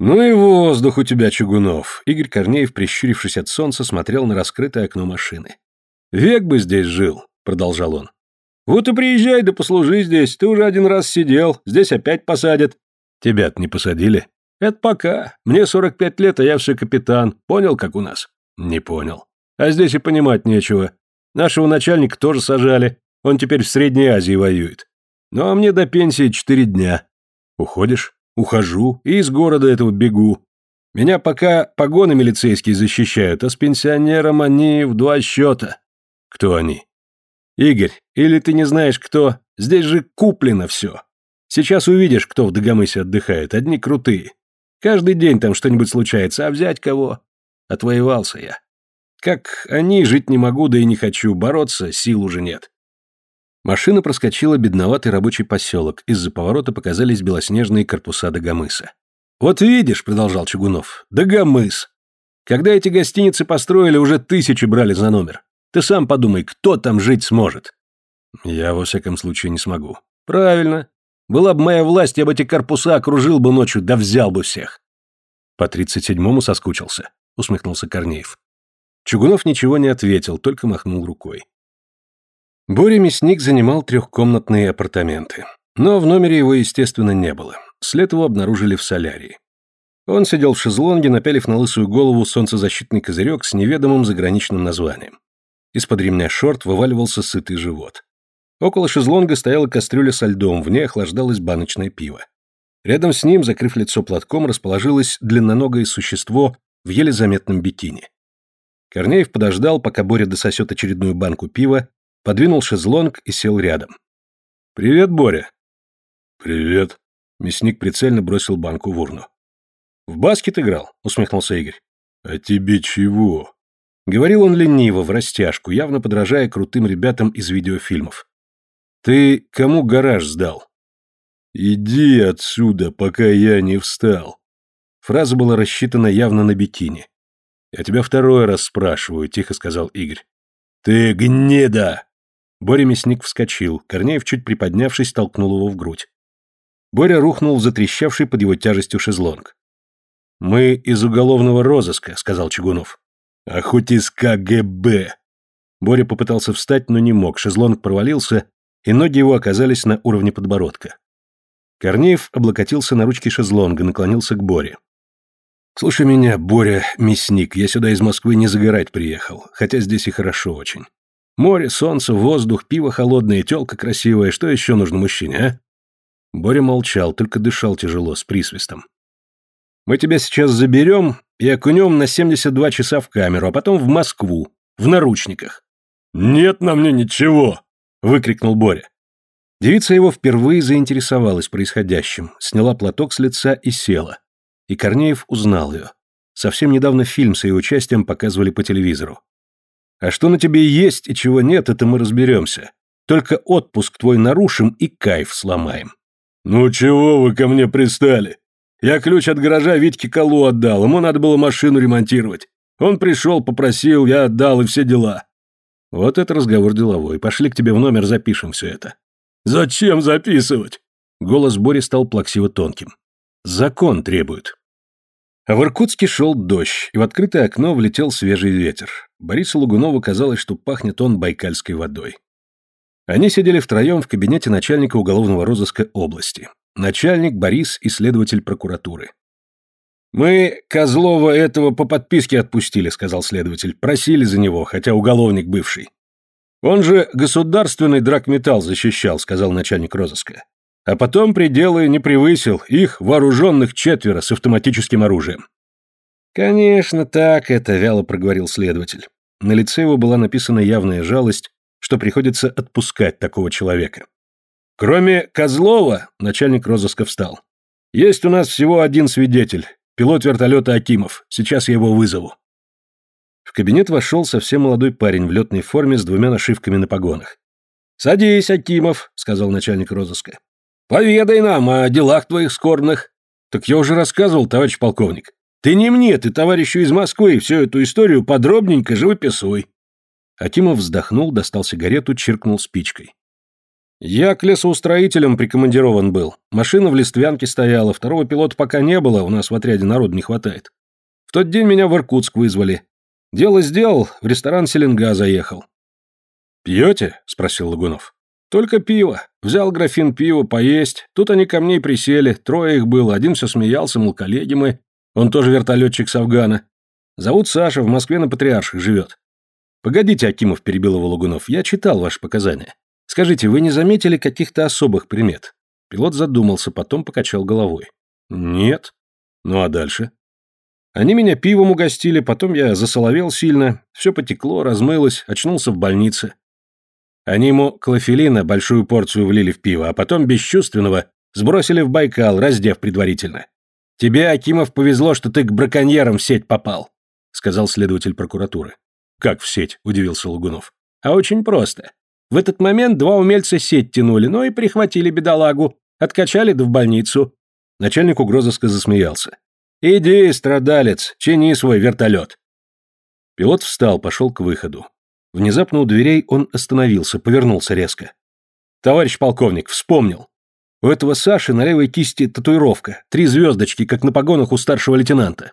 «Ну и воздух у тебя, Чугунов!» Игорь Корнеев, прищурившись от солнца, смотрел на раскрытое окно машины. «Век бы здесь жил», — продолжал он. «Вот и приезжай да послужи здесь, ты уже один раз сидел, здесь опять посадят». «Тебя-то не посадили?» «Это пока. Мне 45 лет, а я все капитан. Понял, как у нас?» «Не понял. А здесь и понимать нечего. Нашего начальника тоже сажали. Он теперь в Средней Азии воюет. Ну а мне до пенсии четыре дня. Уходишь? Ухожу и из города этого бегу. Меня пока погоны милицейские защищают, а с пенсионером они в два счета. Кто они? Игорь, или ты не знаешь кто? Здесь же куплено все. Сейчас увидишь, кто в Дагомысе отдыхает, одни крутые. Каждый день там что-нибудь случается, а взять кого? Отвоевался я. Как они, жить не могу, да и не хочу, бороться сил уже нет. Машина проскочила бедноватый рабочий поселок, из-за поворота показались белоснежные корпуса Дагомыса. «Вот видишь», — продолжал Чугунов, — «Дагомыс. Когда эти гостиницы построили, уже тысячи брали за номер. Ты сам подумай, кто там жить сможет?» «Я, во всяком случае, не смогу». «Правильно. Была бы моя власть, я бы эти корпуса окружил бы ночью, да взял бы всех». «По тридцать седьмому соскучился», — усмехнулся Корнеев. Чугунов ничего не ответил, только махнул рукой. Боря Мясник занимал трехкомнатные апартаменты. Но в номере его, естественно, не было. След его обнаружили в солярии. Он сидел в шезлонге, напялив на лысую голову солнцезащитный козырек с неведомым заграничным названием. Из-под ремня шорт вываливался сытый живот. Около шезлонга стояла кастрюля со льдом, в ней охлаждалось баночное пиво. Рядом с ним, закрыв лицо платком, расположилось длинноногое существо в еле заметном бикини. Корнеев подождал, пока Боря дососет очередную банку пива, подвинул шезлонг и сел рядом. «Привет, Боря». «Привет». Мясник прицельно бросил банку в урну. «В баскет играл?» — усмехнулся Игорь. «А тебе чего?» Говорил он лениво, в растяжку, явно подражая крутым ребятам из видеофильмов. «Ты кому гараж сдал?» «Иди отсюда, пока я не встал». Фраза была рассчитана явно на бикини. «Я тебя второй раз спрашиваю», — тихо сказал Игорь. «Ты гнида!» Боря Мясник вскочил, Корнеев, чуть приподнявшись, толкнул его в грудь. Боря рухнул в затрещавший под его тяжестью шезлонг. «Мы из уголовного розыска», — сказал Чугунов. «А хоть из КГБ». Боря попытался встать, но не мог, шезлонг провалился, и ноги его оказались на уровне подбородка. Корнеев облокотился на ручки шезлонга, наклонился к Боре. «Слушай меня, Боря, мясник, я сюда из Москвы не загорать приехал, хотя здесь и хорошо очень. Море, солнце, воздух, пиво холодное, тёлка красивая. Что еще нужно мужчине, а? Боря молчал, только дышал тяжело, с присвистом. Мы тебя сейчас заберем и окунем на 72 часа в камеру, а потом в Москву, в наручниках. Нет на мне ничего, выкрикнул Боря. Девица его впервые заинтересовалась происходящим, сняла платок с лица и села. И Корнеев узнал ее. Совсем недавно фильм с ее участием показывали по телевизору. А что на тебе есть и чего нет, это мы разберемся. Только отпуск твой нарушим и кайф сломаем. Ну чего вы ко мне пристали? Я ключ от гаража Витьке Колу отдал, ему надо было машину ремонтировать. Он пришел, попросил, я отдал и все дела. Вот это разговор деловой. Пошли к тебе в номер, запишем все это. Зачем записывать? Голос Бори стал плаксиво тонким. Закон требует. В Иркутске шел дождь, и в открытое окно влетел свежий ветер. Борису Лугунову казалось, что пахнет он байкальской водой. Они сидели втроем в кабинете начальника уголовного розыска области. Начальник, Борис и следователь прокуратуры. «Мы Козлова этого по подписке отпустили», — сказал следователь. «Просили за него, хотя уголовник бывший». «Он же государственный драгметалл защищал», — сказал начальник розыска. А потом пределы не превысил, их вооруженных четверо с автоматическим оружием. «Конечно, так это», — вяло проговорил следователь. На лице его была написана явная жалость, что приходится отпускать такого человека. «Кроме Козлова», — начальник розыска встал, — «есть у нас всего один свидетель, пилот вертолета Акимов. Сейчас я его вызову». В кабинет вошел совсем молодой парень в летной форме с двумя нашивками на погонах. «Садись, Акимов», — сказал начальник розыска. Поведай нам о делах твоих скорбных. Так я уже рассказывал, товарищ полковник. Ты не мне, ты товарищу из Москвы, всю эту историю подробненько живописуй. Акимов вздохнул, достал сигарету, чиркнул спичкой. Я к лесоустроителям прикомандирован был. Машина в Листвянке стояла, второго пилота пока не было, у нас в отряде народу не хватает. В тот день меня в Иркутск вызвали. Дело сделал, в ресторан Селенга заехал. «Пьете?» — спросил Лагунов. «Только пиво. Взял графин пива, поесть. Тут они ко мне присели. Трое их было. Один все смеялся, мол, коллеги мы. Он тоже вертолетчик с Афгана. Зовут Саша, в Москве на Патриарших живет». «Погодите, Акимов», — перебил его Лагунов. «Я читал ваши показания. Скажите, вы не заметили каких-то особых примет?» Пилот задумался, потом покачал головой. «Нет. Ну а дальше?» Они меня пивом угостили, потом я засоловел сильно, все потекло, размылось, очнулся в больнице. Они ему клофелина большую порцию влили в пиво, а потом бесчувственного сбросили в Байкал, раздев предварительно. «Тебе, Акимов, повезло, что ты к браконьерам в сеть попал», — сказал следователь прокуратуры. «Как в сеть?» — удивился Лугунов. «А очень просто. В этот момент два умельца сеть тянули, но и прихватили бедолагу, откачали да в больницу». Начальник угрозыска засмеялся. «Иди, страдалец, чини свой вертолет». Пилот встал, пошел к выходу. Внезапно у дверей он остановился, повернулся резко. «Товарищ полковник, вспомнил. У этого Саши на левой кисти татуировка, три звездочки, как на погонах у старшего лейтенанта.